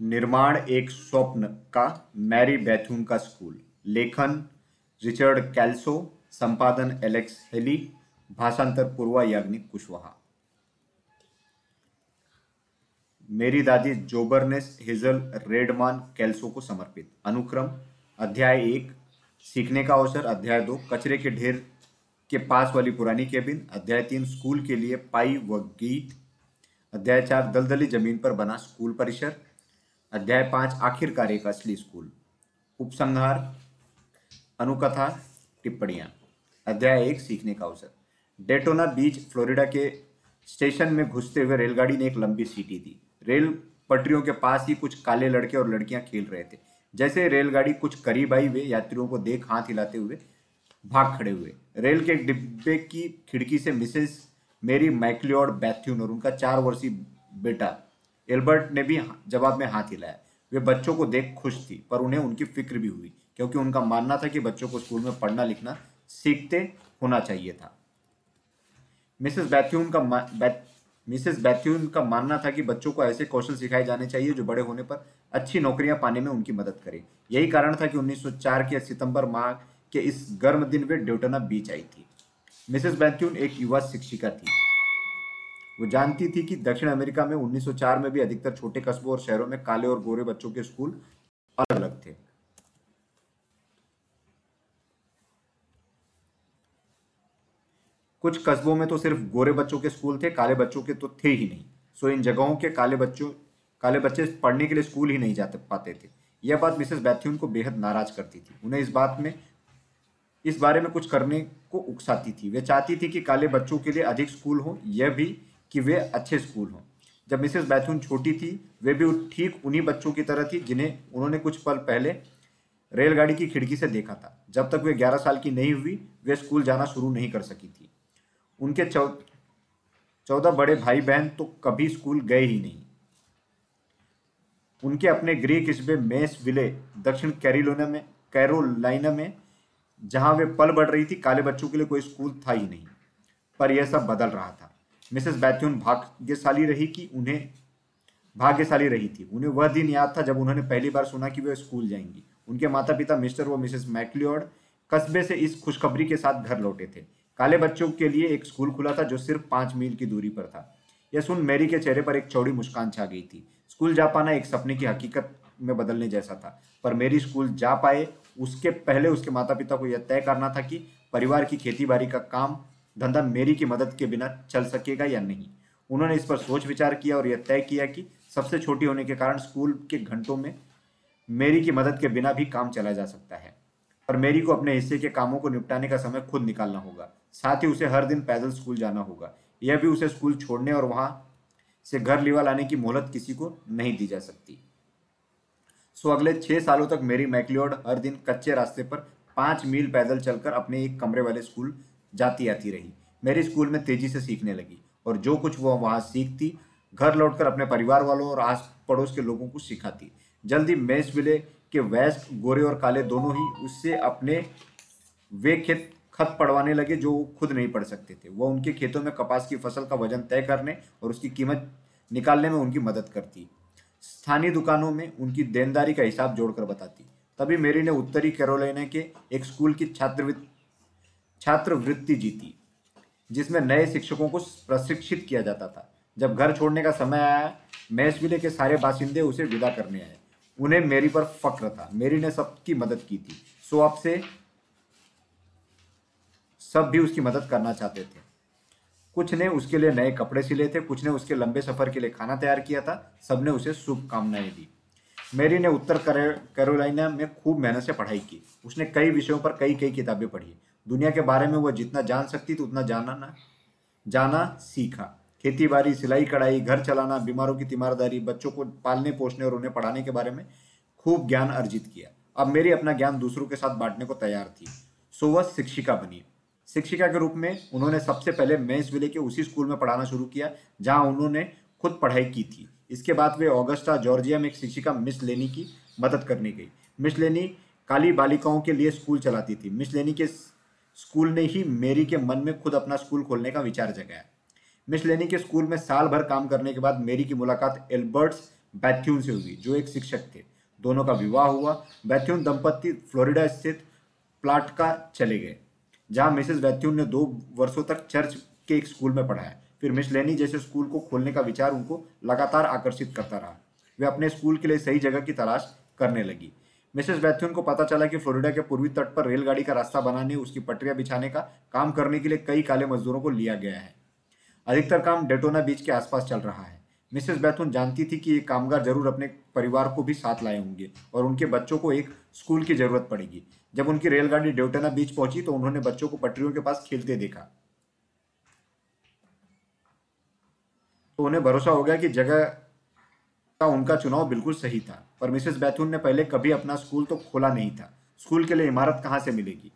निर्माण एक स्वप्न का मैरी बैथून का स्कूल। लेखन रिचर्ड कैल्सो, संपादन एलेक्स हेली, भाषांतर पूर्वा याग्निक कुशवाहा। मेरी दादी जोबरनेस हेजल रेडमान कैल्सो को समर्पित। अनुक्रम, अध्याय एक, सीखने का अवसर, अध्याय दो, कचरे के ढेर के पास वाली पुरानी केबिन, अध्याय तीन, स्कूल के लिए पाई व गीत, अध्याय चार, दलदली ज़मीन पर बना स्कूल परिसर अध्याय पाँच, आखिरकार एक असली स्कूल। उपसंहार, अनुकथा, टिप्पणियाँ। अध्याय एक, सीखने का अवसर। डेटोना बीच, फ्लोरिडा के स्टेशन में घुसते हुए रेलगाड़ी ने एक लंबी सीटी दी। रेल पटरियों के पास ही कुछ काले लड़के और लड़कियाँ खेल रहे थे। जैसे रेलगाड़ी कुछ करीब आई, वे यात्रियों को देख हाथ हिलाते हुए भाग खड़े हुए। रेल के डिब्बे की खिड़की से मिसेस मेरी मैक्लियोड बैथ्यून और उनका चार वर्षीय बेटा एल्बर्ट ने भी जवाब में हाथ हिलाया। वे बच्चों को देख खुश थी, पर उन्हें उनकी फ़िक्र भी हुई, क्योंकि उनका मानना था कि बच्चों को स्कूल में पढ़ना, लिखना सीखते होना चाहिए था। मिसेस बैथ्यून का मिसेस बैथ्यून का मानना था कि बच्चों को ऐसे कौशल सिखाए जाने चाहिए जो बड़े होने पर अच्छी नौकरियाँ पाने में उनकी मदद करे। यही कारण था कि 1904 के सितंबर माह के इस गर्म दिन वे ड्यूटना बीच आई थी। मिसेस बैथ्यून एक युवा शिक्षिका थी। वो जानती थी कि दक्षिण अमेरिका में 1904 में भी अधिकतर छोटे कस्बों और शहरों में काले और गोरे बच्चों के स्कूल अलग अलग थे। कुछ कस्बों में तो सिर्फ़ गोरे बच्चों के स्कूल थे, काले बच्चों के तो थे ही नहीं। सो इन जगहों के काले बच्चों, काले बच्चे पढ़ने के लिए स्कूल ही नहीं जाते, पाते थे। यह बात मिसेस बैथ्यून को बेहद नाराज़ करती थी। उन्हें इस बात में, इस बारे में कुछ करने को उकसाती थी। वे चाहती थी कि काले बच्चों के लिए अधिक स्कूल हो, यह भी कि वे अच्छे स्कूल हों। जब मिसेस बैथून छोटी थी, वे भी ठीक उन्हीं बच्चों की तरह थी जिन्हें उन्होंने कुछ पल पहले रेलगाड़ी की खिड़की से देखा था। जब तक वे ग्यारह साल की नहीं हुई, वे स्कूल जाना शुरू नहीं कर सकी थी। उनके चौदह बड़े भाई बहन तो कभी स्कूल गए ही नहीं। उनके अपने गृह किस्बे मेस विले, दक्षिण कैरिलोना में कैरोलाइना में, जहाँ वे पल बढ़ रही थी, काले बच्चों के लिए कोई स्कूल था ही नहीं। पर यह सब बदल रहा था। मिसेस बैथ्यून भाग्यशाली रही कि उन्हें, भाग्यशाली रही थी? उन्हें वह दिन याद था जब उन्होंने पहली बार सुना कि वे स्कूल जाएँगी। उनके माता पिता मिस्टर व मिसेस मैकलियोड कस्बे से इस खुशखबरी के साथ घर लौटे थे। काले बच्चों के लिए एक स्कूल खुला था जो सिर्फ़ पाँच मील की दूरी पर था। यह सुन मैरी के चेहरे पर एक चौड़ी मुस्कान छा गई थी। स्कूल जा पाना एक सपने की हकीकत में बदलने जैसा था, पर मेरी स्कूल जा पाए उसके पहले उसके माता पिता को यह तय करना था कि परिवार की खेती बाड़ी का काम धंधा मेरी की मदद के बिना चल सकेगा या नहीं? उन्होंने इस पर सोच विचार किया और यह तय किया कि सबसे छोटी होने के कारण स्कूल के घंटों में मेरी की मदद के बिना भी काम चला जा सकता है। पर मेरी को अपने हिस्से के कामों को निपटाने का समय खुद निकालना होगा। साथ ही उसे हर दिन पैदल स्कूल जाना होगा। यह भी उसे स्कूल छोड़ने और वहाँ से घर लीवा लाने की मोहलत किसी को नहीं दी जा सकती। सो अगले छह सालों तक मेरी मैकलियोड हर दिन कच्चे रास्ते पर पाँच मील पैदल चलकर अपने एक कमरे वाले स्कूल जाती आती रही। मेरी स्कूल में तेज़ी से सीखने लगी और जो कुछ वह वहाँ सीखती, घर लौटकर अपने परिवार वालों और आस पड़ोस के लोगों को सिखाती। जल्दी मैस विले के वैस्ट गोरे और काले दोनों ही उससे अपने वे खेत खत पड़वाने लगे जो खुद नहीं पढ़ सकते थे। वह उनके खेतों में कपास की फ़सल का वज़न तय करने और उसकी कीमत निकालने में उनकी मदद करती। स्थानीय दुकानों में उनकी देनदारी का हिसाब जोड़कर बताती। तभी मेरी ने उत्तरी कैरोलिना के एक स्कूल की छात्रवृत्ति छात्रवृत्ति जीती, जिसमें नए शिक्षकों को प्रशिक्षित किया जाता था। जब घर छोड़ने का समय आया मैसविले के सारे बासिंदे उसे विदा करने आए। उन्हें मेरी पर फक्र था। मेरी ने सबकी मदद की थी। सो अब से सब भी उसकी मदद करना चाहते थे। कुछ ने उसके लिए नए कपड़े सिले थे, कुछ ने उसके लंबे सफ़र के लिए खाना तैयार किया था सबने उसे शुभकामनाएँ दी। मेरी ने उत्तर कैरोलिना में खूब मेहनत से पढ़ाई की। उसने कई विषयों पर कई कई किताबें पढ़ी। दुनिया के बारे में वह जितना जान सकती थी उतना जाना ना। जाना, सीखा। खेती बाड़ी सिलाई, कढ़ाई, घर चलाना, बीमारों की तीमारदारी, बच्चों को पालने पोषने और उन्हें पढ़ाने के बारे में खूब ज्ञान अर्जित किया। अब मेरी अपना ज्ञान दूसरों के साथ बांटने को तैयार थी। सो वह शिक्षिका बनी। शिक्षिका के रूप में उन्होंने सबसे पहले मेस विले के उसी स्कूल में पढ़ाना शुरू किया, जहाँ उन्होंने खुद पढ़ाई की थी। इसके बाद वे ऑगस्टा, जॉर्जिया में एक शिक्षिका मिस लेनी की मदद करने गई। मिस लेनी काली बालिकाओं के लिए स्कूल चलाती थी। मिस लेनी के स्कूल ने ही मेरी के मन में खुद अपना स्कूल खोलने का विचार जगाया। मिस लेनी के स्कूल में साल भर काम करने के बाद मेरी की मुलाकात एल्बर्ट्स बैथ्यून से हुई, जो एक शिक्षक थे। दोनों का विवाह हुआ। बैथ्यून दंपत्ति फ्लोरिडा स्थित प्लाट का चले गए, जहाँ मिसेस बैथ्यून ने दो वर्षों तक चर्च के एक स्कूल में पढ़ाया। फिर मिस लेनी जैसे स्कूल को खोलने का विचार उनको लगातार आकर्षित करता रहा। वे अपने स्कूल के लिए सही जगह की तलाश करने लगी। मिसेस बैथ्यून को पता चला कि फ्लोरिडा के पूर्वी तट पर रेलगाड़ी का रास्ता बनाने उसकी पटरियाँ बिछाने का काम करने के लिए कई काले मजदूरों को लिया गया है। अधिकतर काम डेटोना बीच के आसपास चल रहा है। मिसेस बैथून जानती थी कि ये कामगार ज़रूर अपने परिवार को भी साथ लाए होंगे और उनके बच्चों को एक स्कूल की ज़रूरत पड़ेगी। जब उनकी रेलगाड़ी डेटोना बीच पहुँची तो उन्होंने बच्चों को पटरियों के पास खेलते देखा। तो उन्हें भरोसा हो गया कि जगह का उनका चुनाव बिल्कुल सही था। पर मिसेस बैथून ने पहले कभी अपना स्कूल तो खोला नहीं था। स्कूल के लिए इमारत कहाँ से मिलेगी?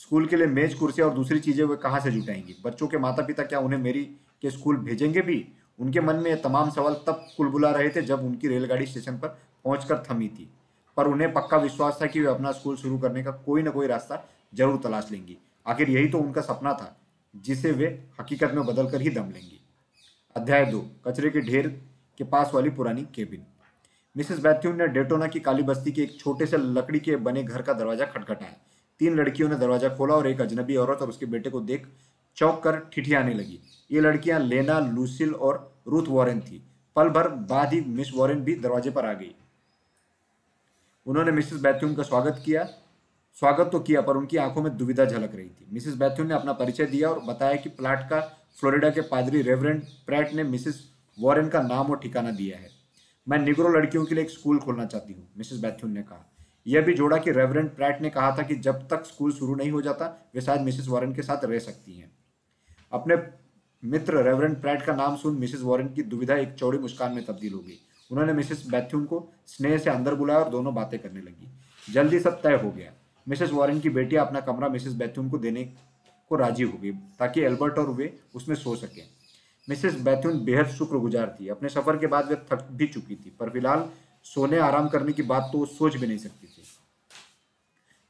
स्कूल के लिए मेज कुर्सी और दूसरी चीज़ें वे कहाँ से जुटाएँगी? बच्चों के माता पिता क्या उन्हें मेरी के स्कूल भेजेंगे भी? उनके मन में ये तमाम सवाल तब कुलबुला रहे थे जब उनकी रेलगाड़ी स्टेशन पर पहुंचकर थमी थी। पर उन्हें पक्का विश्वास था कि वे अपना स्कूल शुरू करने का कोई ना कोई रास्ता ज़रूर तलाश लेंगी। आखिर यही तो उनका सपना था, जिसे वे हकीकत में बदल कर ही दम लेंगी। अध्याय दो, कचरे के ढेर के पास वाली पुरानी केबिन। मिसेस बैथ्यून ने डेटोना की काली बस्ती के एक छोटे से लकड़ी के बने घर का दरवाज़ा खटखटाया। तीन लड़कियों ने दरवाज़ा खोला और एक अजनबी औरत और उसके बेटे को देख चौंक कर ठिठियाने लगी। ये लड़कियाँ लेना, लूसिल और रूथ वॉरेन थी। पल भर बाद ही मिस वॉरेन भी दरवाजे पर आ गई। उन्होंने मिसेस बैथ्यून का स्वागत किया। स्वागत तो किया, पर उनकी आँखों में दुविधा झलक रही थी। मिसेस बैथ्यून ने अपना परिचय दिया और बताया कि प्लाट का फ्लोरिडा के पादरी रेवरेंड प्रैट ने मिसिस वॉरेन का नाम और ठिकाना दिया है। मैं निग्रो लड़कियों के लिए एक स्कूल खोलना चाहती हूँ, मिसेस बैथ्यून ने कहा। यह भी जोड़ा कि रेवरेंड प्रैट ने कहा था कि जब तक स्कूल शुरू नहीं हो जाता, वे शायद मिसेस वॉरेन के साथ रह सकती हैं। अपने मित्र रेवरेंड प्रैट का नाम सुन मिसेस वॉरेन की दुविधा एक चौड़ी मुस्कान में तब्दील हो गई। उन्होंने मिसेस बैथ्यून को स्नेह से अंदर बुलाया और दोनों बातें करने लगी। जल्दी सब तय हो गया। मिसेस वॉरेन की बेटी अपना कमरा मिसेस बैथ्यून को देने को राज़ी हो गई ताकि एल्बर्ट और वे उसमें सो सके। मिसेस बैथ्यून बेहद शुक्रगुजार थी। अपने सफ़र के बाद वे थक भी चुकी थी, पर फ़िलहाल सोने आराम करने की बात तो सोच भी नहीं सकती थी।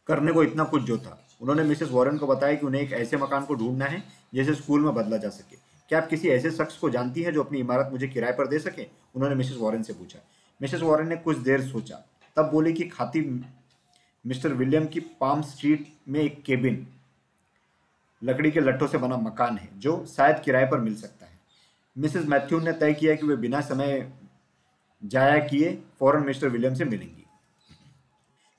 करने को इतना कुछ जो था। उन्होंने मिसेस वॉरेन को बताया कि उन्हें एक ऐसे मकान को ढूंढना है, जिसे स्कूल में बदला जा सके। क्या आप किसी ऐसे शख्स को जानती हैं जो अपनी इमारत मुझे किराए पर दे सके? उन्होंने मिसेस वॉरेन से पूछा। मिसेस वॉरेन ने कुछ देर सोचा। तब बोली कि खाती मिस्टर विलियम की पाम स्ट्रीट में एक केबिन लकड़ी के लट्ठों से बना मकान है, जो शायद किराए पर मिल सकता है। मिसेस मैथ्यू ने तय किया कि वे बिना समय जाया किए फ़ौरन मिस्टर विलियम से मिलेंगी।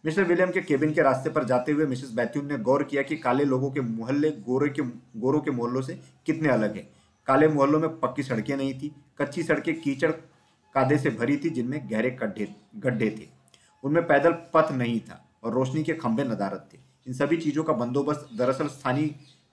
मिस्टर विलियम के केबिन के रास्ते पर जाते हुए मिसेस बैथ्यून ने गौर किया कि काले लोगों के मोहल्ले गोरे के, गोरों के मोहल्लों से कितने अलग हैं। काले मोहल्लों में पक्की सड़कें नहीं थी, कच्ची सड़कें कीचड़ कादे से भरी थी, जिनमें गहरे गड्ढे गड्ढे थे। उनमें पैदल पथ नहीं था और रोशनी के खंभे नदारत थे। इन सभी चीज़ों का बंदोबस्त दरअसल स्थानीय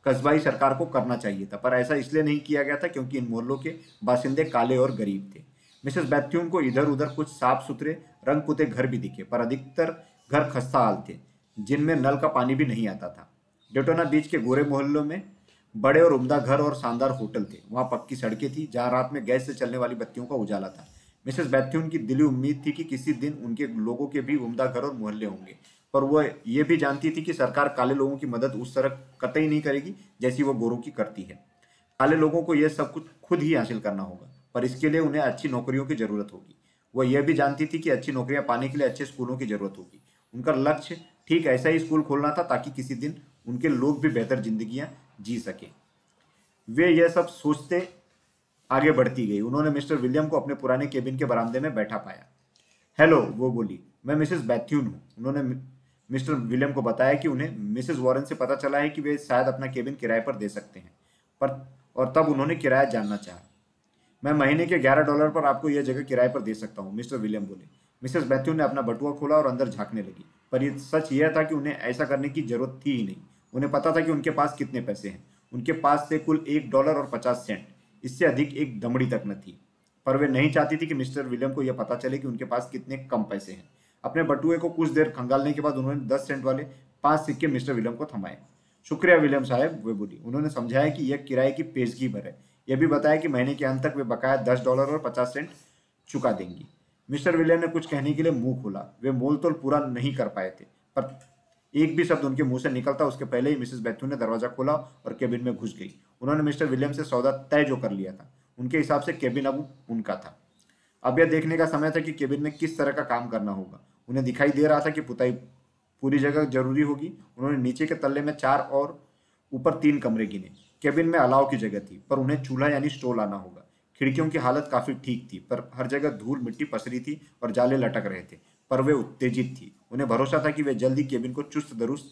कस्बाई सरकार को करना चाहिए था, पर ऐसा इसलिए नहीं किया गया था क्योंकि इन मोहल्लों के बासिंदे काले और गरीब थे। मिसेस बैथ्यून को इधर उधर कुछ साफ़ सुथरे रंग पुते घर भी दिखे, पर अधिकतर घर खस्ता हाल थे, जिनमें नल का पानी भी नहीं आता था। डेटोना बीच के गोरे मोहल्लों में बड़े और उम्दा घर और शानदार होटल थे। वहाँ पक्की सड़कें थी, जहाँ रात में गैस से चलने वाली बत्तियों का उजाला था। मिसेस बैथ्यून की दिली उम्मीद थी कि किसी दिन उनके लोगों के भी उम्दा घर और मोहल्ले होंगे। पर वह ये भी जानती थी कि सरकार काले लोगों की मदद उस तरह कतई नहीं करेगी जैसी वो गोरों की करती है। काले लोगों को यह सब कुछ खुद ही हासिल करना होगा, पर इसके लिए उन्हें अच्छी नौकरियों की ज़रूरत होगी। वह यह भी जानती थी कि अच्छी नौकरियाँ पाने के लिए अच्छे स्कूलों की ज़रूरत होगी। उनका लक्ष्य, ठीक ऐसा ही स्कूल खोलना था ताकि किसी दिन उनके लोग भी बेहतर जिंदगियाँ जी सके। वे यह सब सोचते आगे बढ़ती गई। उन्होंने मिस्टर विलियम को अपने पुराने केबिन के बरामदे में बैठा पाया। हेलो, वो बोली, मैं मिसेस बैथ्यून हूँ। उन्होंने मिस्टर विलियम को बताया कि उन्हें मिसेस वॉरेन से पता चला है कि वे शायद अपना केबिन किराए पर दे सकते हैं। पर, और तब उन्होंने किराया जानना चाहा। मैं महीने के ग्यारह डॉलर पर आपको यह जगह किराए पर दे सकता हूँ, मिस्टर विलियम बोले। मिसेस बैथ्यू ने अपना बटुआ खोला और अंदर झांकने लगी। पर यह सच यह था कि उन्हें ऐसा करने की ज़रूरत थी ही नहीं। उन्हें पता था कि उनके पास कितने पैसे हैं। उनके पास से कुल एक डॉलर और पचास सेंट। इससे अधिक एक दमड़ी तक न थी। पर वे नहीं चाहती थी कि मिस्टर विलियम को यह पता चले कि उनके पास कितने कम पैसे हैं। अपने बटुए को कुछ देर खंगालने के बाद उन्होंने दस सेंट वाले पाँच सिक्के मिस्टर विलियम को थमाए। शुक्रिया विलियम साहब, वे बोली, उन्होंने समझाया कि यह किराए की पेशगी भर है। यह भी बताया कि महीने के अंत तक वे बकाया दस डॉलर और पचास सेंट चुका देंगी। मिस्टर विलियम ने कुछ कहने के लिए मुँह खोला। वे मोल तोल पूरा नहीं कर पाए थे, पर एक भी शब्द उनके मुँह से निकलता उसके पहले ही मिसेस बैथू ने दरवाज़ा खोला और केबिन में घुस गई। उन्होंने मिस्टर विलियम से सौदा तय जो कर लिया था, उनके हिसाब से केबिन अब उनका था। अब यह देखने का समय था कि केबिन में किस तरह का काम करना होगा। उन्हें दिखाई दे रहा था कि पुताई पूरी जगह ज़रूरी होगी। उन्होंने नीचे के तल्ले में चार और ऊपर तीन कमरे गिने। केबिन में अलाव की जगह थी, पर उन्हें चूल्हा यानी स्टोव लाना होगा। खिड़कियों की हालत काफ़ी ठीक थी, पर हर जगह धूल मिट्टी पसरी थी और जाले लटक रहे थे, पर वे उत्तेजित थी। उन्हें भरोसा था कि वे जल्दी केबिन को चुस्त दुरुस्त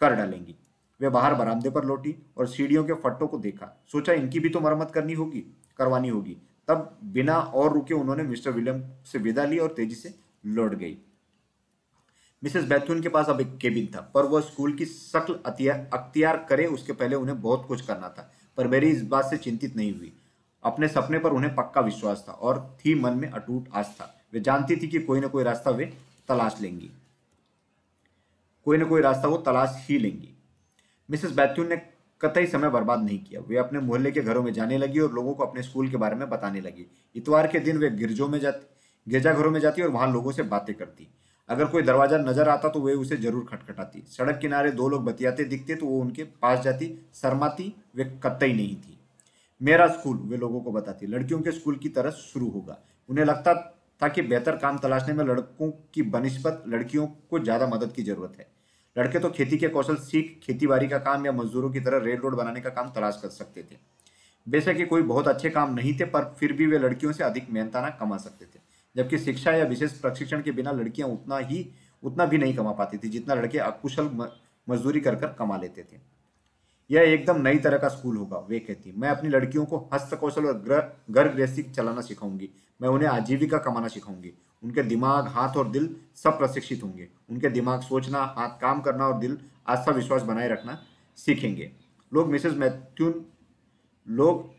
कर डालेंगी। वे बाहर बरामदे पर लौटी और सीढ़ियों के फट्टों को देखा। सोचा, इनकी भी तो मरम्मत करनी होगी, करवानी होगी। तब बिना और रुके उन्होंने मिस्टर विलियम से विदा ली और तेज़ी से लौट गई। मिसेस बैथून के पास अब एक केबिन था, पर वह स्कूल की शक्ल अख्तियार करे, उसके पहले उन्हें बहुत कुछ करना था, पर मेरी इस बात से चिंतित नहीं हुई। अपने सपने पर उन्हें पक्का विश्वास था और थी मन में अटूट आस्था वे जानती थी कि कोई ना कोई रास्ता वे तलाश लेंगी। कोई ना कोई रास्ता वो तलाश ही लेंगी। मिसेस बैथ्यून ने कतई समय बर्बाद नहीं किया। वे अपने मोहल्ले के घरों में जाने लगी और लोगों को अपने स्कूल के बारे में बताने लगी। इतवार के दिन वे गिरजों में जाती, गिरजाघरों में जाती और वहाँ लोगों से बातें करती। अगर कोई दरवाज़ा नज़र आता तो वे उसे ज़रूर खटखटाती। सड़क किनारे दो लोग बतियाते दिखते तो वो उनके पास जाती, शर्माती, वे कतई नहीं थी। मेरा स्कूल, वे लोगों को बताती। लड़कियों के स्कूल की तरह शुरू होगा। उन्हें लगता था कि बेहतर काम तलाशने में लड़कों की बनस्पत लड़कियों को ज़्यादा मदद की ज़रूरत है। लड़के तो खेती के कौशल सीख खेती बाड़ी का काम या मजदूरों की तरह रेल रोड बनाने का काम तलाश कर सकते थे। बेशक ये कोई बहुत अच्छे काम नहीं थे, पर फिर भी वे लड़कियों से अधिक मेहनताना कमा सकते थे। जबकि शिक्षा या विशेष प्रशिक्षण के बिना लड़कियाँ उतना ही, उतना भी नहीं कमा पाती थी, जितना लड़के अकुशल मजदूरी कर कर कमा लेते थे। यह एकदम नई तरह का स्कूल होगा, वे कहती, मैं अपनी लड़कियों को हस्त कौशल और घर गृहस्थी चलाना सिखाऊँगी। मैं उन्हें आजीविका कमाना सिखाऊँगी। उनके दिमाग, हाथ और दिल सब प्रशिक्षित होंगे। उनके दिमाग सोचना, हाथ काम करना और दिल आस्था विश्वास बनाए रखना सीखेंगे। लोग मिसेस मैथ्यून, लोग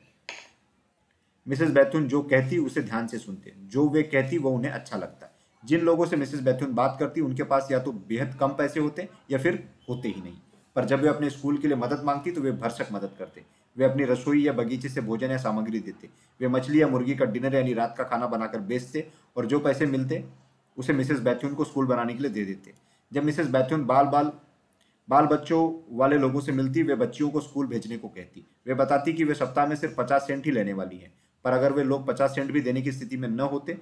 मिसेस बैथुन जो कहती, उसे ध्यान से सुनते। जो वे कहती, वो उन्हें अच्छा लगता। जिन लोगों से मिसेस बैथुन बात करती, उनके पास या तो बेहद कम पैसे होते, या फिर होते ही नहीं। पर जब वे अपने स्कूल के लिए मदद मांगती तो वे भरसक मदद करते। वे अपनी रसोई या बगीचे से भोजन या सामग्री देते। वे मछली या मुर्गी का डिनर यानी रात का खाना बनाकर बेचते और जो पैसे मिलते, उसे मिसेस बैथ्यून को स्कूल बनाने के लिए दे देते। जब मिसेस बैथ्यून बाल बाल बाल बच्चों वाले लोगों से मिलती, वे बच्चियों को स्कूल भेजने को कहती। वे बताती कि वे सप्ताह में सिर्फ़ पचास सेंट ही लेने वाली है। पर अगर वे लोग पचास सेंट भी देने की स्थिति में न होते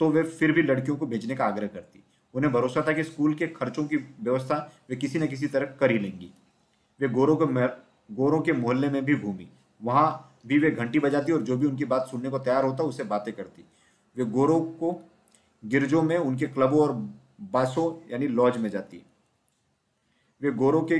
तो वे फिर भी लड़कियों को भेजने का आग्रह करती। उन्हें भरोसा था कि स्कूल के खर्चों की व्यवस्था वे किसी न किसी तरह कर ही लेंगी। वे गोरों के गोरों के मोहल्ले में भी घूमी। वहाँ भी वे घंटी बजाती और जो भी उनकी बात सुनने को तैयार होता, उसे बातें करती। वे गोरों को गिरजों में उनके क्लबों और बासों, यानी लॉज में जाती। वे गोरों के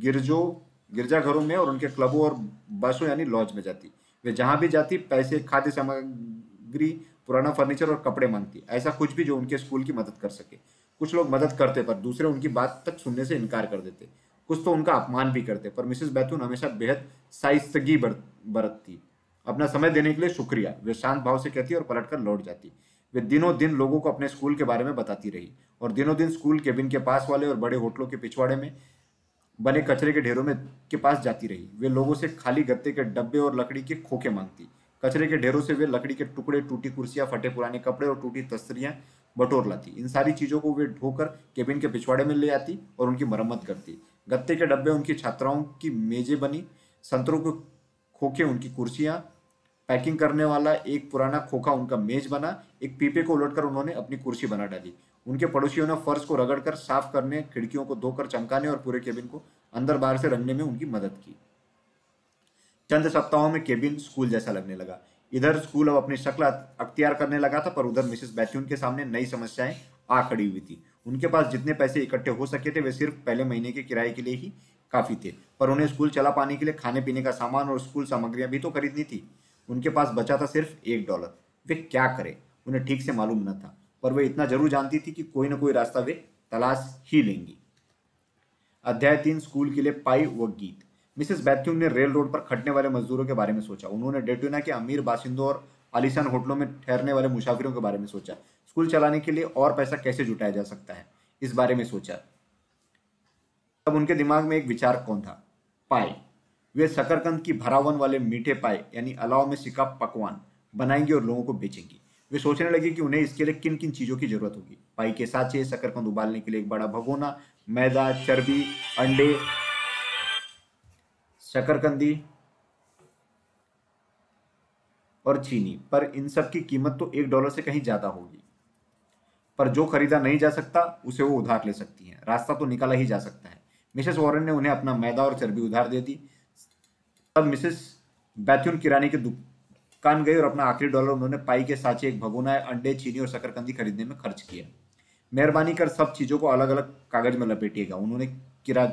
गिरजों, गिरजाघरों में और उनके क्लबों और बासों, यानी लॉज में जाती। वे जहाँ भी जाती, पैसे, खाद्य सामग्री, पुराना फर्नीचर और कपड़े मांगती। ऐसा कुछ भी जो उनके स्कूल की मदद कर सके। कुछ लोग मदद करते, पर दूसरे उनकी बात तक सुनने से इनकार कर देते। कुछ तो उनका अपमान भी करते, पर मिसेस बैथून हमेशा बेहद साइस्तगी बरतती। अपना समय देने के लिए शुक्रिया। वे शांत भाव से कहती और पलट कर लौट जाती। वे दिनों दिन लोगों को अपने स्कूल के बारे में बताती रही और दिनों दिन स्कूल केबिन के पास वाले और बड़े होटलों के पिछवाड़े में बने कचरे के ढेरों में के पास जाती रही। वे लोगों से खाली गत्ते के डब्बे और लकड़ी के खोखे मांगती। कचरे के ढेरों से वे लकड़ी के टुकड़े, टूटी कुर्सियाँ, फटे पुराने कपड़े और टूटी तस्तरियाँ बटोर लाती। इन सारी चीज़ों को वे ढोकर केबिन के पिछवाड़े में ले आती और उनकी मरम्मत करती। गत्ते के डब्बे उनकी छात्राओं की मेजें बनी, संतरों के खोखे उनकी कुर्सियाँ, पैकिंग करने वाला एक पुराना खोखा उनका मेज बना, एक पीपे को उलटकर उन्होंने अपनी कुर्सी बना डाली। उनके पड़ोसियों ने फर्श को रगड़कर साफ़ करने, खिड़कियों को धोकर चमकाने और पूरे केबिन को अंदर बाहर से रंगने में उनकी मदद की। चंद सप्ताहों में केबिन स्कूल जैसा लगने लगा। इधर स्कूल अब अपनी शक्ल अख्तियार करने लगा था, पर उधर मिसेस बैथ्यून के सामने नई समस्याएँ आ खड़ी हुई थी। उनके पास जितने पैसे इकट्ठे हो सके थे, वे सिर्फ़ पहले महीने के किराए के लिए ही काफ़ी थे, पर उन्हें स्कूल चला पाने के लिए खाने पीने का सामान और स्कूल सामग्रियाँ भी तो खरीदनी थी। उनके पास बचा था सिर्फ़ एक डॉलर। वे क्या करें? उन्हें ठीक से मालूम न था। पर वे इतना ज़रूर जानती थी कि कोई ना कोई रास्ता वे तलाश ही लेंगी। अध्याय तीन, स्कूल के लिए पाई व गीत। मिसेस बैथ्यून ने रेल रोड पर खटने वाले मजदूरों के बारे में सोचा। उन्होंने डेटोना के अमीर बासिंदों और आलिशान होटलों में ठहरने वाले मुसाफिरों के बारे में सोचा। स्कूल चलाने के लिए और पैसा कैसे जुटाया जा सकता है, इस बारे में सोचा। तब उनके दिमाग में एक विचार कौन था? पाए वे शकरकंद की भरावन वाले मीठे पाए यानी अलाव में सिका पकवान, बनाएँगे और लोगों को बेचेंगी। वे सोचने लगे कि उन्हें इसके लिए किन किन चीज़ों की ज़रूरत होगी। पाई के साचे, शकरकंद उबालने के लिए एक बड़ा भगोना, मैदा, चर्बी, अंडे, शकरकंदी और चीनी। पर इन सब की कीमत तो एक डॉलर से कहीं ज़्यादा होगी। पर जो खरीदा नहीं जा सकता, उसे वो उधार ले सकती हैं। रास्ता तो निकाला ही जा सकता है। मिसेस वॉरेन ने उन्हें अपना मैदा और चर्बी उधार दे दी। तब मिसेस बैथ्यून किराने की दुकान गई और अपना आखिरी डॉलर उन्होंने पाई के साचे एक भगोना, अंडे, चीनी और शकरकंदी खरीदने में खर्च किया। मेहरबानी कर सब चीज़ों को अलग अलग कागज़ में लपेटिएगा, उन्होंने किरा,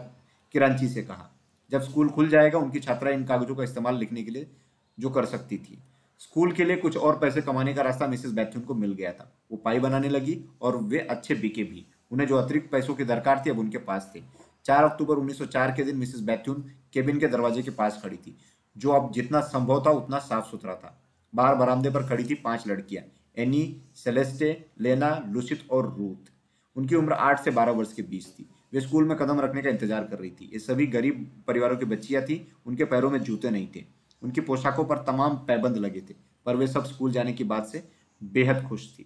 किरांची से कहा। जब स्कूल खुल जाएगा, उनकी छात्रा इन कागजों का इस्तेमाल लिखने के लिए जो कर सकती थी। स्कूल के लिए कुछ और पैसे कमाने का रास्ता मिसेस बैथ्यून को मिल गया था। वो पाई बनाने लगी और वे अच्छे बिके भी। उन्हें जो अतिरिक्त पैसों की दरकार थी, अब उनके पास थे। चार अक्टूबर 1904 के दिन मिसेस बैथ्यून केबिन के दरवाजे के पास खड़ी थी। जो अब जितना संभव था, उतना साफ़ सुथरा था। बाहर बरामदे पर खड़ी थी पाँच लड़कियाँ, एनी, सेलेस्टे, लेना लुसित और रूथ। उनकी उम्र आठ से बारह वर्ष के बीच थी। वे स्कूल में कदम रखने का इंतज़ार कर रही थी। ये सभी गरीब परिवारों की बच्चियाँ थी, उनके पैरों में जूते नहीं थे। उनकी पोशाकों पर तमाम पैबंद लगे थे, पर वे सब स्कूल जाने की बात से बेहद खुश थी।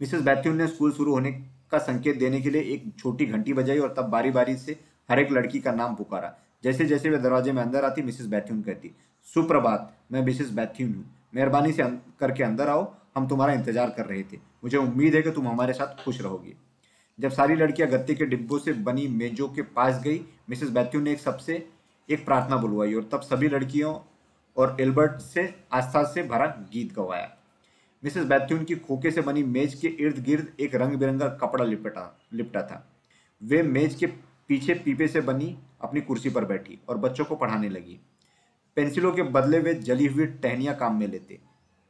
मिसेस बैथ्यून ने स्कूल शुरू होने का संकेत देने के लिए एक छोटी घंटी बजाई और तब बारी बारी से हर एक लड़की का नाम पुकारा। जैसे जैसे वे दरवाजे में अंदर आती मिसेस बैथ्यून कहती सुप्रभात मैं मिसिस बैथ्यून हूँ। मेहरबानी से अं-, करके अंदर आओ हम तुम्हारा इंतज़ार कर रहे थे। मुझे उम्मीद है कि तुम हमारे साथ खुश रहोगी। जब सारी लड़कियाँ गत्ते के डिब्बों से बनी मेजों के पास गई मिसेस बैथ्यून ने एक सबसे एक प्रार्थना बुलवाई और तब सभी लड़कियों और एल्बर्ट से आस्था से भरा गीत गवाया। मिसेस बैथ्यून की खोखे से बनी मेज के इर्द गिर्द एक रंग बिरंगा कपड़ा लिपटा लिपटा था। वे मेज के पीछे पीपे से बनी अपनी कुर्सी पर बैठी और बच्चों को पढ़ाने लगी। पेंसिलों के बदले वे जली हुई टहनियाँ काम में लेते।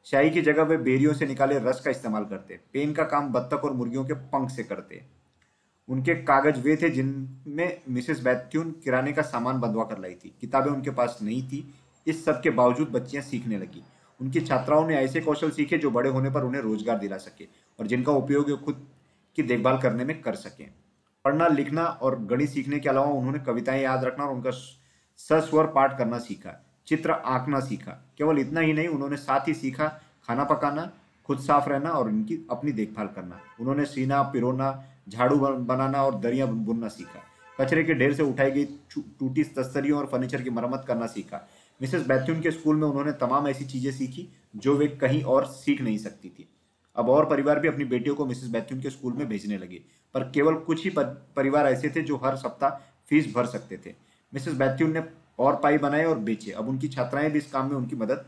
शाही की जगह वे बेरियों से निकाले रस का इस्तेमाल करते। पेन का काम बत्तख और मुर्गियों के पंख से करते। उनके कागज़ वे थे जिनमें मिसेस बैथ्यून किराने का सामान बंधवा कर लाई थी। किताबें उनके पास नहीं थी। इस सब के बावजूद बच्चियाँ सीखने लगी। उनकी छात्राओं ने ऐसे कौशल सीखे जो बड़े होने पर उन्हें रोज़गार दिला सके और जिनका उपयोग खुद की देखभाल करने में कर सके। पढ़ना, लिखना और गणित सीखने के अलावा उन्होंने कविताएँ याद रखना और उनका सस्वर पाठ करना सीखा, चित्र आंकना सीखा। केवल इतना ही नहीं, उन्होंने साथ ही सीखा खाना पकाना, खुद साफ़ रहना और उनकी अपनी देखभाल करना। उन्होंने सीना, पिरोना, झाड़ू बनाना और दरिया बुनना सीखा। कचरे के ढेर से उठाई गई टूटी तस्तरियों और फर्नीचर की मरम्मत करना सीखा। मिसेस बैथ्यून के स्कूल में उन्होंने तमाम ऐसी चीज़ें सीखी जो वे कहीं और सीख नहीं सकती थी। अब और परिवार भी अपनी बेटियों को मिसेस बैथ्यून के स्कूल में भेजने लगे। पर केवल कुछ ही परिवार ऐसे थे जो हर सप्ताह फ़ीस भर सकते थे। मिसेस बैथ्यून ने और पाई बनाए और बेचे। अब उनकी छात्राएँ भी इस काम में उनकी मदद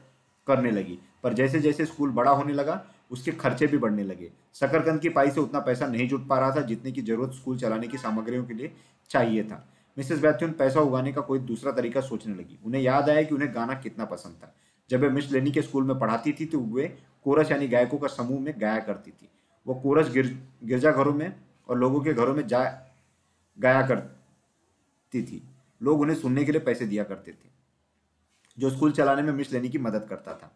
करने लगी। पर जैसे जैसे स्कूल बड़ा होने लगा, उसके खर्चे भी बढ़ने लगे। शकरकंद की पाई से उतना पैसा नहीं जुट पा रहा था जितने की ज़रूरत स्कूल चलाने की सामग्रियों के लिए चाहिए था। मिसेस बैथ्यून पैसा उगाने का कोई दूसरा तरीका सोचने लगी। उन्हें याद आया कि उन्हें गाना कितना पसंद था। जब वे मिस लेनी के स्कूल में पढ़ाती थी तो वे कोरस यानी गायकों का समूह में गाया करती थी। वो कोरस गिर गिरजाघरों में और लोगों के घरों में जा, गाया करती थी। लोग उन्हें सुनने के लिए पैसे दिया करते थे, जो स्कूल चलाने में मिस लेनी की मदद करता था।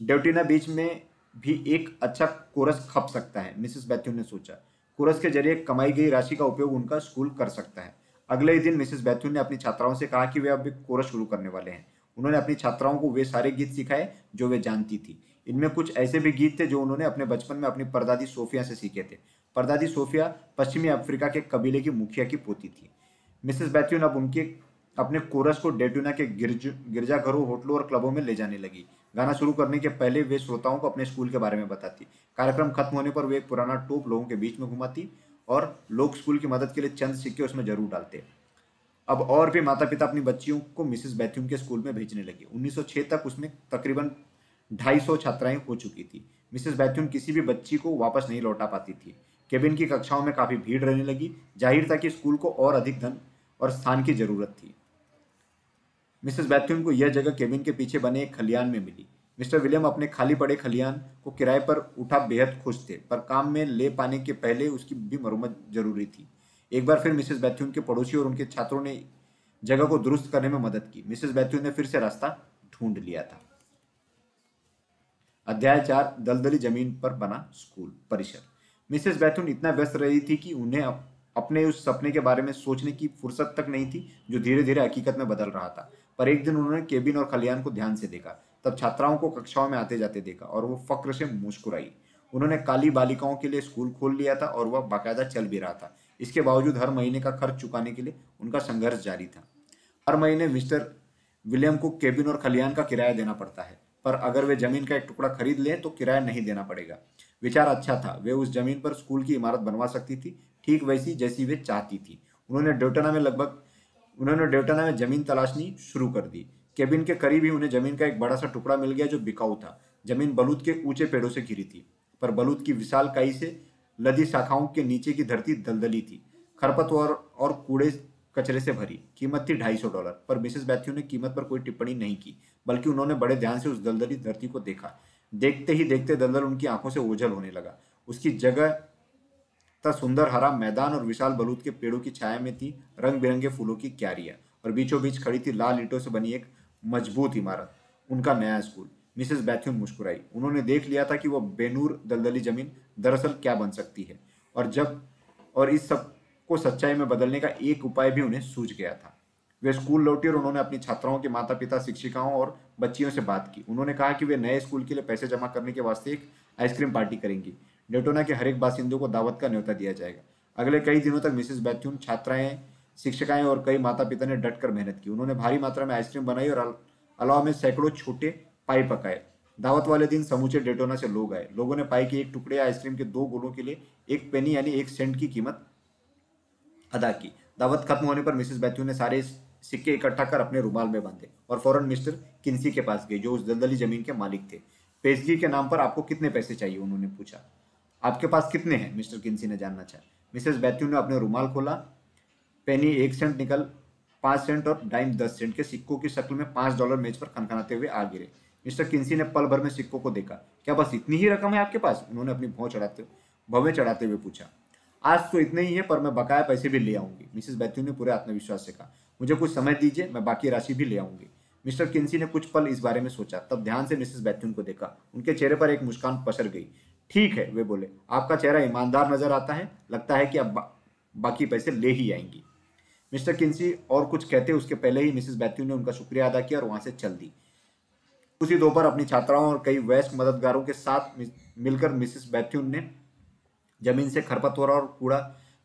डेवटिना बीच में भी एक अच्छा कोरस खप सकता है, मिसेस बैथ्यून ने सोचा। कोरस के ज़रिए कमाई गई राशि का उपयोग उनका स्कूल कर सकता है। अगले ही दिन मिसेस बैथ्यून ने अपनी छात्राओं से कहा कि वे अब एक कोरस शुरू करने वाले हैं। उन्होंने अपनी छात्राओं को वे सारे गीत सिखाए जो वे जानती थी। इनमें कुछ ऐसे भी गीत थे जो उन्होंने अपने बचपन में अपनी परदादी सोफिया से सीखे थे। परदादी सोफिया पश्चिमी अफ्रीका के कबीले की मुखिया की पोती थी। मिसेस बैथ्यून अब उनके अपने कोरस को डेटूना के गिरज, गिरजाघरों, होटलों और क्लबों में ले जाने लगी। गाना शुरू करने के पहले वे श्रोताओं को अपने स्कूल के बारे में बताती। कार्यक्रम खत्म होने पर वे एक पुराना टोप लोगों के बीच में घुमाती और लोग स्कूल की मदद के लिए चंद सिक्के उसमें ज़रूर डालते। अब और भी माता पिता अपनी बच्चियों को मिसेस बैथ्यूम के स्कूल में भेजने लगे। 1906 तक उसमें तकरीबन 250 छात्राएँ हो चुकी थी। मिसेस बैथ्यून किसी भी बच्ची को वापस नहीं लौटा पाती थी। केबिन की कक्षाओं में काफ़ी भीड़ रहने लगी। ज़ाहिर था कि स्कूल को और अधिक धन और स्थान की ज़रूरत थी। मिसेस बैथ्यून को यह जगह केबिन के पीछे बने एक खलियान में मिली। मिस्टर विलियम अपने खाली पड़े खलियान को किराए पर उठा बेहद खुश थे, पर काम में ले पाने के पहले उसकी भी मरम्मत ज़रूरी थी। एक बार फिर मिसेस बैथ्यून के पड़ोसी और उनके छात्रों ने जगह को दुरुस्त करने में मदद की। मिसेस बैथ्यून ने फिर से रास्ता ढूंढ लिया था। अध्याय चार, दलदली ज़मीन पर बना स्कूल, परिसर। मिसेस बैथ्यून इतना व्यस्त रही थी कि उन्हें अपने उस सपने के बारे में सोचने की फुर्सत तक नहीं थी, जो धीरे धीरे हकीकत में बदल रहा था। पर एक दिन उन्होंने केबिन और खलियान को ध्यान से देखा, तब छात्राओं को कक्षाओं में आते जाते देखा और वो फक्र से मुस्कुराई। उन्होंने काली बालिकाओं के लिए स्कूल खोल लिया था और वह बाकायदा चल भी रहा था। इसके बावजूद हर महीने का खर्च चुकाने के लिए उनका संघर्ष जारी था। हर महीने मिस्टर विलियम को केबिन और खलियान का किराया देना पड़ता है। पर अगर वे ज़मीन का एक टुकड़ा खरीद लें तो किराया नहीं देना पड़ेगा। विचार अच्छा था। वे उस ज़मीन पर स्कूल की इमारत बनवा सकती थी, ठीक वैसी जैसी वे चाहती थी। उन्होंने डेवटना में लगभग, उन्होंने डेवटना में ज़मीन तलाशनी शुरू कर दी। केबिन के करीब ही उन्हें ज़मीन का एक बड़ा सा टुकड़ा मिल गया जो बिकाऊ था। ज़मीन बलूत के ऊँचे पेड़ों से घिरी थी, पर बलूत की विशाल काई से लदी शाखाओं के नीचे की धरती दलदली थी। खरपतवार और कूड़े कचरे से भरी, कीमत थी ढाई सौ डॉलर, पर मिसेस बैथ्यू ने कीमत पर कोई टिप्पणी नहीं की, बल्कि उन्होंने बड़े ध्यान से उस दलदली धरती को देखा। देखते ही देखते दलदल उनकी आँखों से ओझल होने लगा। उसकी जगह था सुंदर हरा मैदान और विशाल बलूत के पेड़ों की छाया में थी रंग बिरंगे फूलों की क्यारियाँ, और बीचों बीच खड़ी थी लाल ईटों से बनी एक मज़बूत इमारत, उनका नया स्कूल। मिसेस बैथ्यून मुस्कुराई। उन्होंने देख लिया था कि वो बेनूर दलदली ज़मीन दरअसल क्या बन सकती है। और जब, और इस सब को सच्चाई में बदलने का एक उपाय भी उन्हें सूझ गया था। वे स्कूल लौटे और उन्होंने अपनी छात्राओं के माता पिता शिक्षिकाओं और बच्चियों से बात की। उन्होंने कहा कि वे नए स्कूल के लिए पैसे जमा करने के वास्ते एक आइसक्रीम पार्टी करेंगी। डेटोना के हर एक बासिंदों को दावत का न्योता दिया जाएगा। अगले कई दिनों तक मिसेस बैथ्यून, छात्राएँ, शिक्षिकाएँ और कई माता पिता ने डट कर मेहनत की। उन्होंने भारी मात्रा में आइसक्रीम बनाई और अलावा में सैकड़ों छोटे पाई पकाए। दावत वाले दिन समूचे डेटोना से लोग आए। लोगों ने पाई के एक टुकड़े आइसक्रीम के दो गोलों के लिए एक पेनी यानी एक सेंट की कीमत अदा की। दावत खत्म होने पर मिसेस बैथ्यू ने सारे सिक्के इकट्ठा कर अपने रुमाल में बांधे और फ़ौरन मिस्टर किन्सी के पास गए जो उस दलदली ज़मीन के मालिक थे। पेशगी के नाम पर आपको कितने पैसे चाहिए, उन्होंने पूछा। आपके पास कितने हैं, मिस्टर किन्सी ने जानना चाहा। मिसेस बैथ्यू ने अपने रुमाल खोला, पेनी एक सेंट निकल, पाँच सेंट और डाइम दस सेंट के सिक्कों की शक्ल में पाँच डॉलर मेज पर खनखनाते हुए आ गिरे। मिस्टर किन्सी ने पल भर में सिक्कों को देखा। क्या बस इतनी ही रकम है आपके पास? उन्होंने अपनी भौं चढ़ाते, भवें चढ़ाते हुए पूछा। आज तो इतने ही है पर मैं बकाया पैसे भी ले आऊँगी। मिसेस बैथ्यू ने पूरे आत्मविश्वास से कहा। मुझे कुछ समय दीजिए मैं बाकी राशि भी ले आऊँगी। मिस्टर किन्सी ने कुछ पल इस बारे में सोचा। तब ध्यान से मिसेस बैथ्यून को देखा। उनके चेहरे पर एक मुस्कान पसर गई। ठीक है वे बोले। आपका चेहरा ईमानदार नज़र आता है। लगता है कि आप बा, बाकी पैसे ले ही आएँगी। मिस्टर किन्सी और कुछ कहते उसके पहले ही मिसेस बैथ्यू ने उनका शुक्रिया अदा किया और वहाँ से चल दी। उसी दोपहर अपनी छात्राओं और कई वयस्क मददगारों के साथ मिलकर मिसेस बैथ्यून ने ज़मीन से खरपतवार और कूड़ा,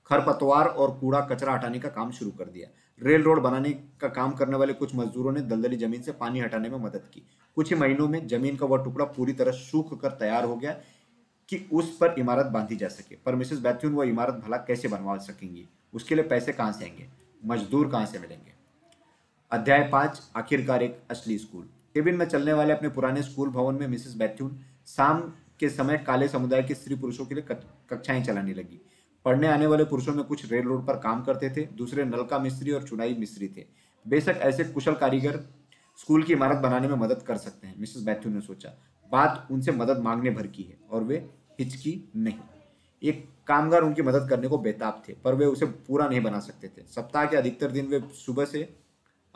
खरपतवार और कूड़ा कचरा हटाने का काम शुरू कर दिया। रेल रोड बनाने का काम करने वाले कुछ मजदूरों ने दलदली ज़मीन से पानी हटाने में मदद की। कुछ ही महीनों में ज़मीन का वह टुकड़ा पूरी तरह सूख कर तैयार हो गया कि उस पर इमारत बांधी जा सके। पर मिसेस बैथ्यून, वह इमारत भला कैसे बनवा सकेंगी? उसके लिए पैसे कहाँ से आएँगे? मजदूर कहाँ से मिलेंगे? अध्याय पाँच, आखिरकार एक असली स्कूल। केबिन में चलने वाले अपने पुराने स्कूल भवन में मिसेस बैथ्यून शाम के समय काले समुदाय के स्त्री पुरुषों के लिए कक्षाएँ चलाने लगी। पढ़ने आने वाले पुरुषों में कुछ रेल रोड पर काम करते थे, दूसरे नलका मिस्त्री और चुनाई मिस्त्री थे। बेशक ऐसे कुशल कारीगर स्कूल की इमारत बनाने में मदद कर सकते हैं, मिसेस बैथ्यू ने सोचा। बात उनसे मदद मांगने भर की है, और वे हिचकी नहीं। एक कामगार उनकी मदद करने को बेताब थे, पर वे उसे पूरा नहीं बना सकते थे। सप्ताह के अधिकतर दिन वे सुबह से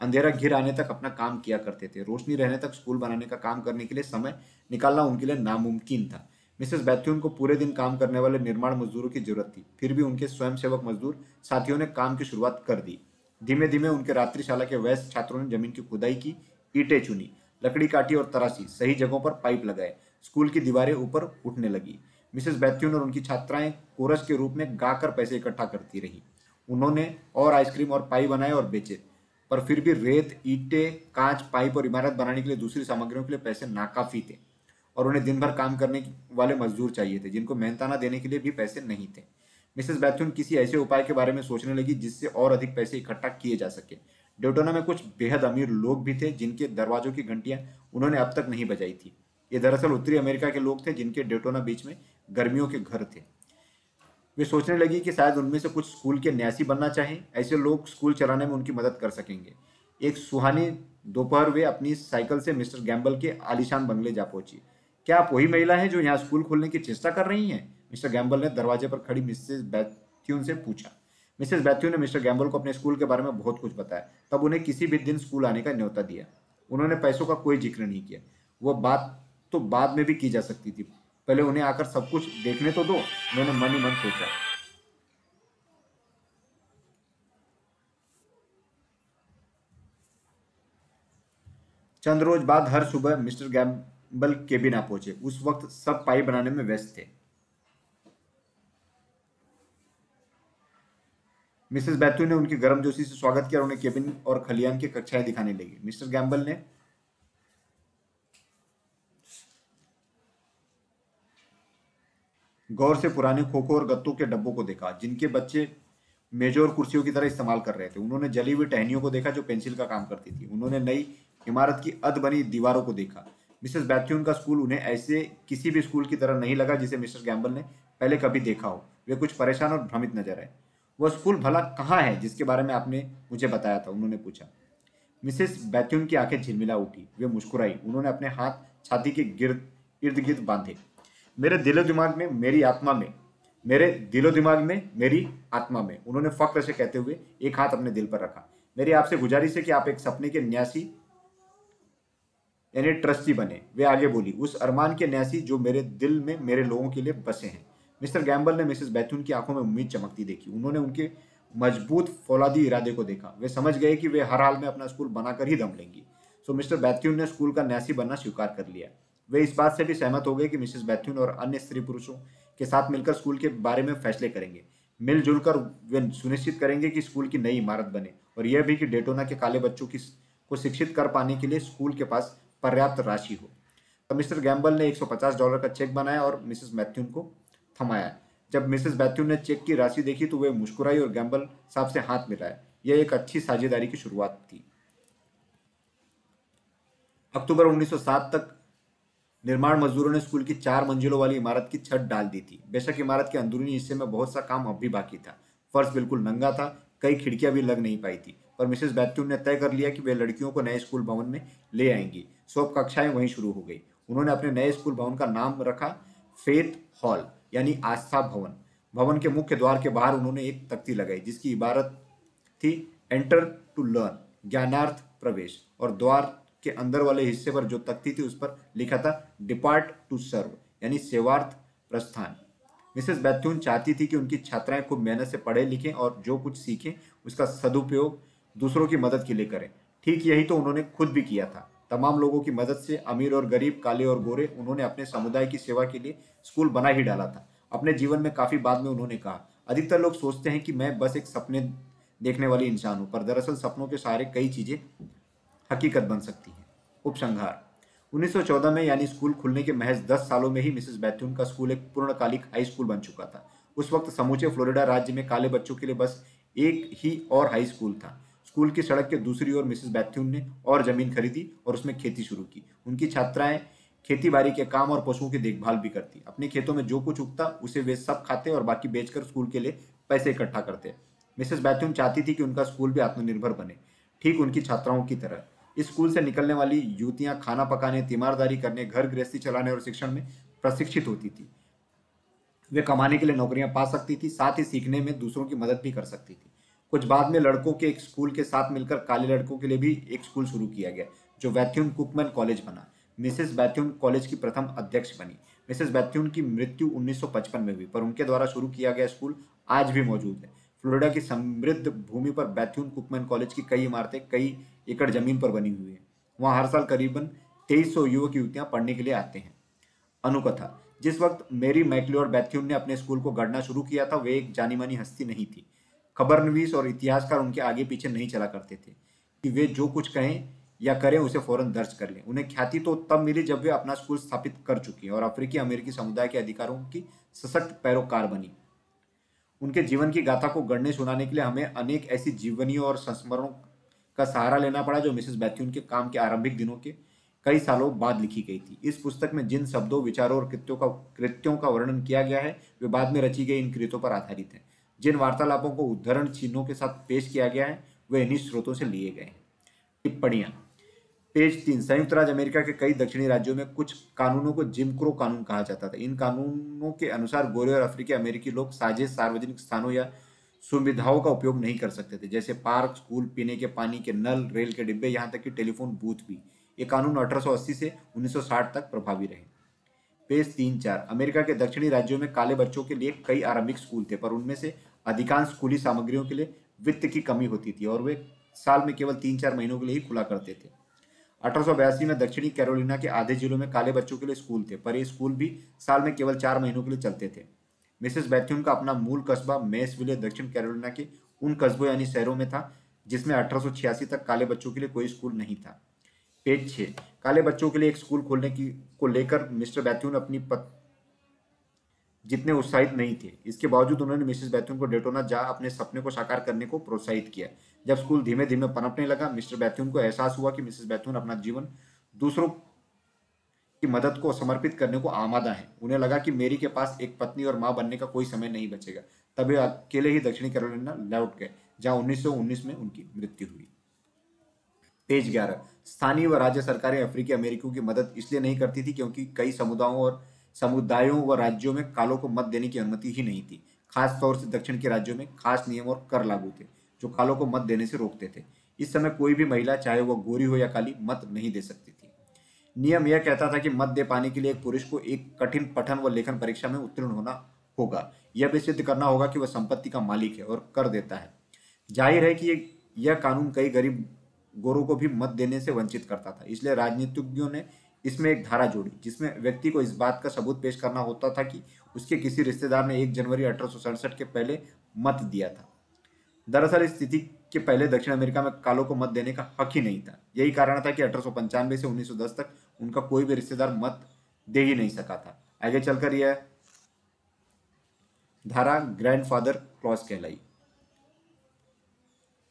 अंधेरा घिर आने तक अपना काम किया करते थे। रोशनी रहने तक स्कूल बनाने का काम करने के लिए समय निकालना उनके लिए नामुमकिन था। मिसेस बैथ्यून को पूरे दिन काम करने वाले निर्माण मजदूरों की ज़रूरत थी। फिर भी उनके स्वयंसेवक मजदूर साथियों ने काम की शुरुआत कर दी। धीमे धीमे उनके रात्रिशाला के वयस्क छात्रों ने ज़मीन की खुदाई की, ईटे चुनी, लकड़ी काटी और तराशी, सही जगहों पर पाइप लगाए। स्कूल की दीवारें ऊपर उठने लगी। मिसेस बैथ्यून और उनकी छात्राएँ कोरस के रूप में गाकर पैसे इकट्ठा करती रही। उन्होंने और आइसक्रीम और पाई बनाए और बेचे। पर फिर भी रेत, ईटे, कांच, पाइप और इमारत बनाने के लिए दूसरी सामग्रियों के लिए पैसे नाकाफी थे और उन्हें दिन भर काम करने वाले मजदूर चाहिए थे, जिनको मेहनताना देने के लिए भी पैसे नहीं थे। मिसेस बैथुन किसी ऐसे उपाय के बारे में सोचने लगी जिससे और अधिक पैसे इकट्ठा किए जा सके। ड्योटोना में कुछ बेहद अमीर लोग भी थे जिनके दरवाजों की घंटियाँ उन्होंने अब तक नहीं बजाई थी। ये दरअसल उत्तरी अमेरिका के लोग थे जिनके डेटोना बीच में गर्मियों के घर थे। वे सोचने लगी कि शायद उनमें से कुछ स्कूल के न्यासी बनना चाहें। ऐसे लोग स्कूल चलाने में उनकी मदद कर सकेंगे। एक सुहानी दोपहर वे अपनी साइकिल से मिस्टर गैम्बल के आलिशान बंगले जा पहुँची। क्या आप वही महिला हैं जो यहाँ स्कूल खोलने की चेष्टा कर रही हैं? मिस्टर गैम्बल ने दरवाजे पर खड़ी मिसेज बैथ्यून से पूछा। मिसेस बैथ्यू ने मिस्टर गैम्बल को अपने स्कूल के बारे में बहुत कुछ बताया। तब उन्हें किसी भी दिन स्कूल आने का न्योता दिया। उन्होंने पैसों का कोई ज़िक्र नहीं किया। वह बात तो बाद में भी की जा सकती थी। पहले उन्हें आकर सब कुछ देखने तो दो, मैंने मन ही मन सोचा। चंद रोज बाद हर सुबह मिस्टर गैम्बल केबिन आ पहुँचे। उस वक्त सब पाई बनाने में व्यस्त थे। मिसेस बैथू ने उनकी गर्मजोशी से स्वागत किया और उन्हें केबिन और खलियान की कक्षाएँ दिखाने लगी। मिस्टर गैम्बल ने गौर से पुराने खोखो और गत्तों के डब्बों को देखा, जिनके बच्चे मेजों और कुर्सियों की तरह इस्तेमाल कर रहे थे। उन्होंने जली हुई टहनियों को देखा, जो पेंसिल का काम करती थी। उन्होंने नई इमारत की अध बनी दीवारों को देखा। मिसेस बैथ्यून का स्कूल उन्हें ऐसे किसी भी स्कूल की तरह नहीं लगा, जिसे मिस्टर गैम्बल ने पहले कभी देखा हो। वे कुछ परेशान और भ्रमित नज़र आए। वह स्कूल भला कहाँ है, जिसके बारे में आपने मुझे बताया था, उन्होंने पूछा। मिसेस बैथ्यून की आँखें झिलमिला उठी। वे मुस्कुराई। उन्होंने अपने हाथ छाती के गिर्द इर्द गिर्द बांधे। मेरे दिलो दिमाग में, मेरी आत्मा में, मेरे दिलो दिमाग में, मेरी आत्मा में। उन्होंने फक्र से कहते हुए एक हाथ अपने दिल पर रखा। मेरी आपसे गुजारिश है कि आप एक सपने के न्यासी, यानी ट्रस्टी बने। वे आगे बोली, उस अरमान के न्यासी जो मेरे दिल में, मेरे लोगों के लिए बसे हैं। मिस्टर गैम्बल ने मिसेस बैथून की आँखों में उम्मीद चमकती देखी। उन्होंने उनके मज़बूत फौलादी इरादे को देखा। वे समझ गए कि वे हर हाल में अपना स्कूल बनाकर ही दम लेंगी। सो मिस्टर बैथ्यून ने स्कूल का न्यासी बनना स्वीकार कर लिया। वे इस बात से भी सहमत हो गए कि मिसेस बैथ्यून और अन्य स्त्री पुरुषों के साथ मिलकर स्कूल के बारे में फैसले करेंगे। मिलजुल कर वे सुनिश्चित करेंगे कि स्कूल की नई इमारत बने और यह भी कि डेटोना के काले बच्चों की को शिक्षित कर पाने के लिए स्कूल के पास पर्याप्त राशि हो। तो मिस्टर गैम्बल ने 150 डॉलर का चेक बनाया और मिसेस मैथ्यून को थमाया। जब मिसेस मैथ्यून ने चेक की राशि देखी तो वे मुस्कुराई और गैम्बल साहब से हाथ मिलाया यह एक अच्छी साझेदारी की शुरुआत थी। अक्टूबर 1907 तक निर्माण मजदूरों ने स्कूल की चार मंजिलों वाली इमारत की छत डाल दी थी। बेशक इमारत के अंदरूनी हिस्से में बहुत सा काम अब भी बाकी था। फर्श बिल्कुल नंगा था, कई खिड़कियाँ भी लग नहीं पाई थी। पर मिसेस बैथ्यून ने तय कर लिया कि वे लड़कियों को नए स्कूल भवन में ले आएँगी। सब कक्षाएँ वहीं शुरू हो गई। उन्होंने अपने नए स्कूल भवन का नाम रखा फेथ हॉल, यानी आस्था भवन। भवन के मुख्य द्वार के बाहर उन्होंने एक तख्ती लगाई, जिसकी इबारत थी एंटर टू लर्न, ज्ञानार्थ प्रवेश, और द्वार के अंदर वाले हिस्से पर जो तख्ती थी उस पर लिखा था डिपार्ट टू सर्व यानी सेवार्थ प्रस्थान। मिसेस बैथ्यून चाहती थी कि उनकी छात्राएँ खूब मेहनत से पढ़े लिखें और जो कुछ सीखें, उसका सदुपयोग दूसरों की मदद के लिए करें। ठीक यही तो उन्होंने खुद भी किया था। तमाम लोगों की मदद से अमीर और गरीब, काले और गोरे, उन्होंने अपने समुदाय की सेवा के लिए स्कूल बना ही डाला था। अपने जीवन में काफ़ी बाद में उन्होंने कहा, अधिकतर लोग सोचते हैं कि मैं बस एक सपने देखने वाली इंसान हूँ, पर दरअसल सपनों के सहारे कई चीज़ें हकीकत बन सकती हैं। उपसंहार। 1914 में यानी स्कूल खुलने के महज 10 सालों में ही मिसेस बैथ्यून का स्कूल एक पूर्णकालिक हाई स्कूल बन चुका था। उस वक्त समूचे फ्लोरिडा राज्य में काले बच्चों के लिए बस एक ही और हाई स्कूल था। स्कूल की सड़क के दूसरी ओर मिसेस बैथ्यून ने और ज़मीन खरीदी और उसमें खेती शुरू की। उनकी छात्राएँ खेती बाड़ी के काम और पशुओं की देखभाल भी करती। अपने खेतों में जो कुछ उगता, उसे वे सब खाते और बाकी बेचकर स्कूल के लिए पैसे इकट्ठा करते। मिसेस बैथ्यून चाहती थी कि उनका स्कूल भी आत्मनिर्भर बने। ठीक उनकी छात्राओं की तरह। स्कूल से निकलने वाली युवतियाँ खाना पकाने, तीमारदारी करने, घर गृहस्थी चलाने और शिक्षण में प्रशिक्षित होती थी। वे कमाने के लिए नौकरियाँ पा सकती थी, साथ ही सीखने में दूसरों की मदद भी कर सकती थी। कुछ बाद में लड़कों के एक स्कूल के साथ मिलकर काले लड़कों के लिए भी एक स्कूल शुरू किया गया, जो वैथ्यून कुकमैन कॉलेज बना। मिसेस बैथ्यून कॉलेज की प्रथम अध्यक्ष बनी। मिसेस बैथ्यून की मृत्यु 1955 में हुई, पर उनके द्वारा शुरू किया गया स्कूल आज भी मौजूद है। फ्लोरिडा की समृद्ध भूमि पर बैथ्यून कुकमैन कॉलेज की कई इमारतें, कई एकड़ ज़मीन पर बनी हुई है। वहाँ हर साल करीबन तेईस सौ युवक युवतियाँ पढ़ने के लिए आते हैं। अनुकथा, जिस वक्त मेरी मैकलियोर बैथ्यून ने अपने स्कूल को गढ़ना शुरू किया था, वे एक जानी मानी हस्ती नहीं थी। खबरनवीस और इतिहासकार उनके आगे पीछे नहीं चला करते थे कि वे जो कुछ कहें या करें, उसे फ़ौरन दर्ज कर लें। उन्हें ख्याति तो तब मिली जब वे अपना स्कूल स्थापित कर चुकी और अफ्रीकी अमेरिकी समुदाय के अधिकारों की सशक्त पैरोकार बनी। उनके जीवन की गाथा को गढ़ने सुनाने के लिए हमें अनेक ऐसी जीवनियों और संस्मरणों का सहारा लेना पड़ा जो मिसेस बैथ्यून के काम के आरंभिक दिनों के कई सालों बाद लिखी गई थी। इस पुस्तक में जिन शब्दों, विचारों और कृत्यों का कृत्यों का वर्णन किया गया है, वे बाद में रची गई इन कृतों पर आधारित है। जिन वार्तालापों को उदाहरण चिन्हों के साथ पेश किया गया है, वे इन्हीं स्रोतों से लिए गए हैं। टिप्पणियाँ। पेज तीन। संयुक्त राज्य अमेरिका के कई दक्षिणी राज्यों में कुछ कानूनों को जिमक्रो कानून कहा जाता था। इन कानूनों के अनुसार गोरे और अफ्रीकी अमेरिकी लोग साझे सार्वजनिक स्थानों या सुविधाओं का उपयोग नहीं कर सकते थे। जैसे पार्क, स्कूल, पीने के पानी के नल, रेल के डिब्बे, यहाँ तक कि टेलीफोन बूथ भी। ये कानून 1880 से 1960 तक प्रभावी रहे। पेज तीन चार। अमेरिका के दक्षिणी राज्यों में काले बच्चों के लिए कई आरंभिक स्कूल थे, पर उनमें से अधिकांश स्कूली सामग्रियों के लिए वित्त की कमी होती थी और वे साल में केवल तीन चार महीनों के लिए ही खुला करते थे। अठारह सौ बयासी में दक्षिणी कैरोलिना के आधे जिलों में काले बच्चों के लिए स्कूल थे, पर ये स्कूल भी साल में केवल चार महीनों के लिए चलते थे। मिसेस बैथ्यून का अपना मूल कस्बा मेसविले दक्षिण कैरोलिना के उन कस्बों यानी शहरों में था, जिसमें अठारह तक काले बच्चों के लिए कोई स्कूल नहीं था। पेज छः काले बच्चों के लिए एक स्कूल खोलने की, को लेकर मिस्टर बैथ्यून अपनी पत, जितने उत्साहित नहीं थे। इसके बावजूद उन्होंने मिसेस बैथ्यून को डेटोना जा अपने सपने को साकार करने को प्रोत्साहित किया। जब स्कूल धीमे धीमे पनपने लगा, मिस्टर बैथ्यून को एहसास हुआ कि मिसेस बैथ्यून अपना जीवन दूसरों की मदद को समर्पित करने को आमादा है। उन्हें लगा कि मेरी के पास एक पत्नी और माँ बनने का कोई समय नहीं बचेगा। तभी अकेले ही दक्षिणी कैरोलिना लौट गए, जहाँ 1919 में उनकी मृत्यु हुई। पेज ग्यारह। स्थानीय व राज्य सरकारें अफ्रीकी अमेरिकियों की मदद इसलिए नहीं करती थी क्योंकि कई समुदायों और समुदायों व राज्यों में कालों को मत देने की अनुमति ही नहीं थी। खास तौर से दक्षिण के राज्यों में खास नियम और कर लागू थे, जो कालों को मत देने से रोकते थे। इस समय कोई भी महिला, चाहे वह गोरी हो या काली, मत नहीं दे सकती नियम यह कहता था कि मत दे पाने के लिए एक पुरुष को एक कठिन पठन व लेखन परीक्षा में उत्तीर्ण होना होगा। यह भी सिद्ध करना होगा कि वह संपत्ति का मालिक है और कर देता है। ज़ाहिर है कि यह कानून कई गरीब गोरों को भी मत देने से वंचित करता था। इसलिए राजनीतिज्ञों ने इसमें एक धारा जोड़ी, जिसमें व्यक्ति को इस बात का सबूत पेश करना होता था कि उसके किसी रिश्तेदार ने एक जनवरी अठारह सौ सड़सठ के पहले मत दिया था। दरअसल स्थिति के पहले दक्षिण अमेरिका में कालों को मत देने का हक ही नहीं था। यही कारण था कि अठारह से 1910 तक उनका कोई भी रिश्तेदार मत दे ही नहीं सका था। आगे चलकर यह धारा ग्रैंडफादर क्लॉज कहलाई।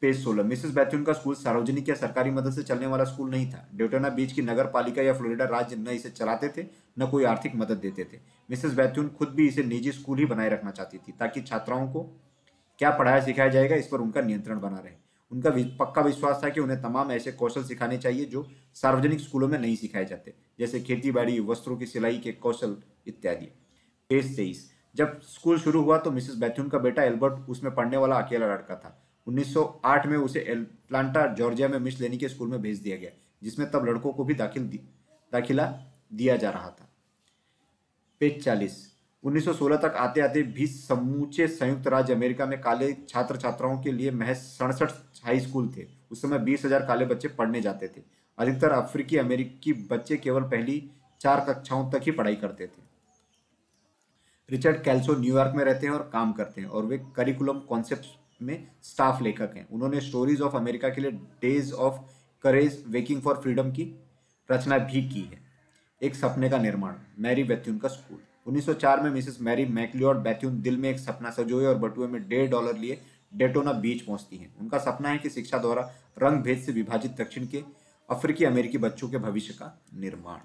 पेज सोलह, मिसेस बैथ्यून का स्कूल सार्वजनिक या सरकारी मदद से चलने वाला स्कूल नहीं था। ड्यूटोना बीच की नगर पालिका या फ्लोरिडा राज्य न इसे चलाते थे, न कोई आर्थिक मदद देते थे। मिसेस बैथ्यून खुद भी इसे निजी स्कूल ही बनाए रखना चाहती थी, ताकि छात्राओं को क्या पढ़ाया सिखाया जाएगा? इस पर उनका नियंत्रण बना रहे। उनका पक्का विश्वास था कि उन्हें तमाम ऐसे कौशल सिखाने चाहिए जो सार्वजनिक स्कूलों में नहीं सिखाए जाते, जैसे खेती बाड़ी वस्त्रों की सिलाई के कौशल इत्यादि। पेज तेईस। जब स्कूल शुरू हुआ तो मिसेस बैथ्यून का बेटा एल्बर्ट, उसमें पढ़ने वाला अकेला लड़का था। 1908 में उसे एटलांटा, जॉर्जिया में मिस लेनी के स्कूल में भेज दिया गया, जिसमें तब लड़कों को भी दाखिल दाखिला दिया जा रहा था। पेज चालीस। 1916 तक आते आते भी समूचे संयुक्त राज्य अमेरिका में काले छात्र छात्राओं के लिए महज सड़सठ हाई स्कूल थे। उस समय बीस हज़ार काले बच्चे पढ़ने जाते थे। अधिकतर अफ्रीकी अमेरिकी बच्चे केवल पहली चार कक्षाओं तक ही पढ़ाई करते थे। रिचर्ड कैल्सो न्यूयॉर्क में रहते हैं और काम करते हैं और वे करिकुलम कॉन्सेप्ट में स्टाफ लेखक हैं। उन्होंने स्टोरीज ऑफ़ अमेरिका के लिए days of courage, waking for freedom की रचना भी की है। एक सपने का निर्माण, मैरी बैथ्यून का स्कूल। 1904 में मिसेस मैरी मैकलियोड बैथ्यून दिल में एक सपना सजोए और बटुए में डेढ़ डॉलर लिए डेटोना बीच पहुँचती हैं। उनका सपना है कि शिक्षा द्वारा रंग भेद से विभाजित दक्षिण के अफ्रीकी अमेरिकी बच्चों के भविष्य का निर्माण।